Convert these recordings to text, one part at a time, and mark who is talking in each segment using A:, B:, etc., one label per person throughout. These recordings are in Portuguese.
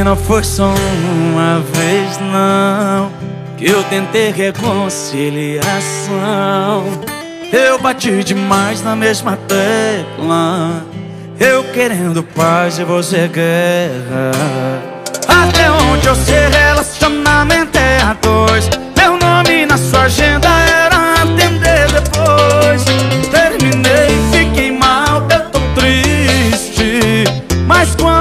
A: Não foi só uma vez não. Que eu tentei reconciliação. Eu bati demais na mesma tecla. Eu querendo paz e você guerra. Até onde eu sei relacionamento é a dois. Meu nome na sua agenda era atender depois. Terminei, fiquei mal, eu tô triste. Mas quando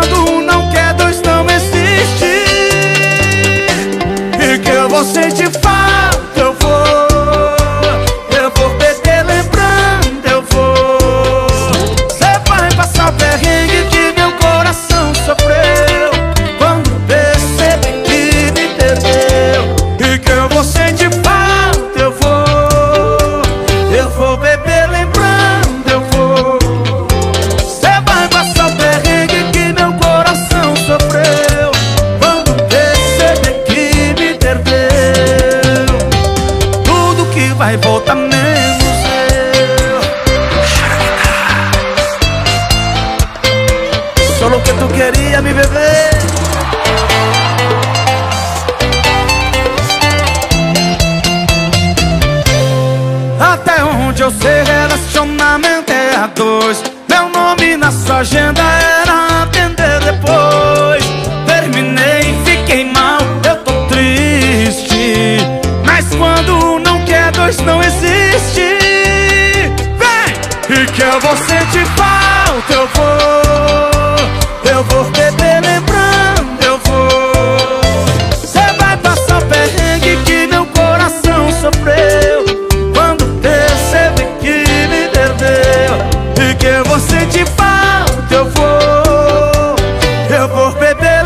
A: Voltar menos eu Solo que tu queria me beber. Até onde eu sei relacionamento é a dois. Meu nome na sua agenda era dois não existe Vem! E que vou sentir falta, eu vou. Eu vou beber lembrando, eu vou. Cê vai passar perrengue que meu coração sofreu. Quando perceber que me perdeu. E que vou sentir falta, eu vou. Eu vou beber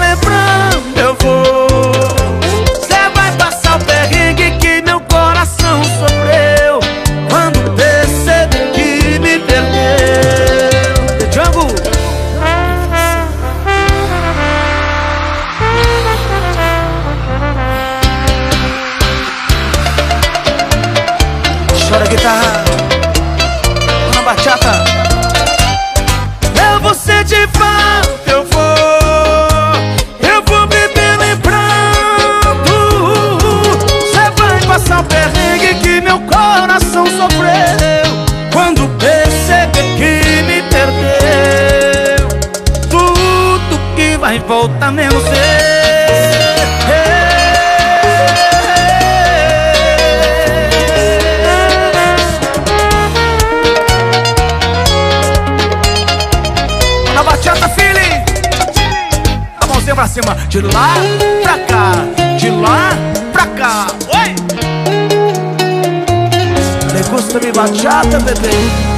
A: Na bachata. Eu vou sentir falta, eu vou. Eu vou beber lembrando Cê vai passar o perrengue que meu coração sofreu. Quando perceber que me perdeu. Tudo que vai voltar menos eu Na bachata, feeling A mãozinha pra cima De lá pra cá De lá pra cá. Oi! Le gusta mi bachata, bebê